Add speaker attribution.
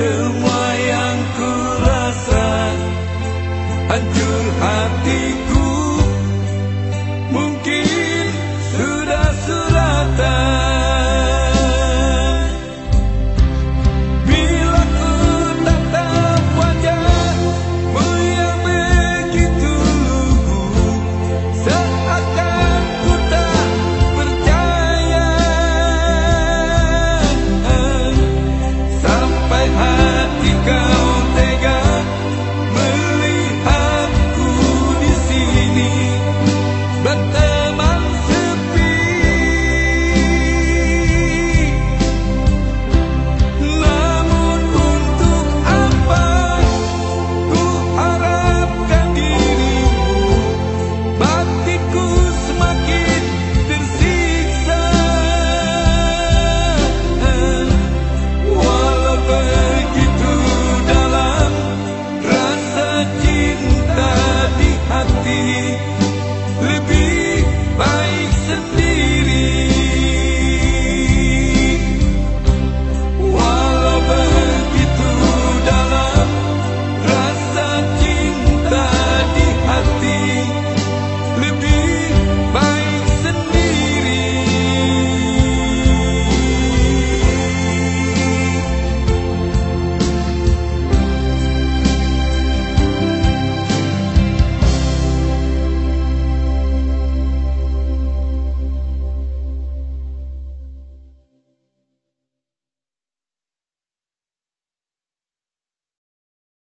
Speaker 1: Semua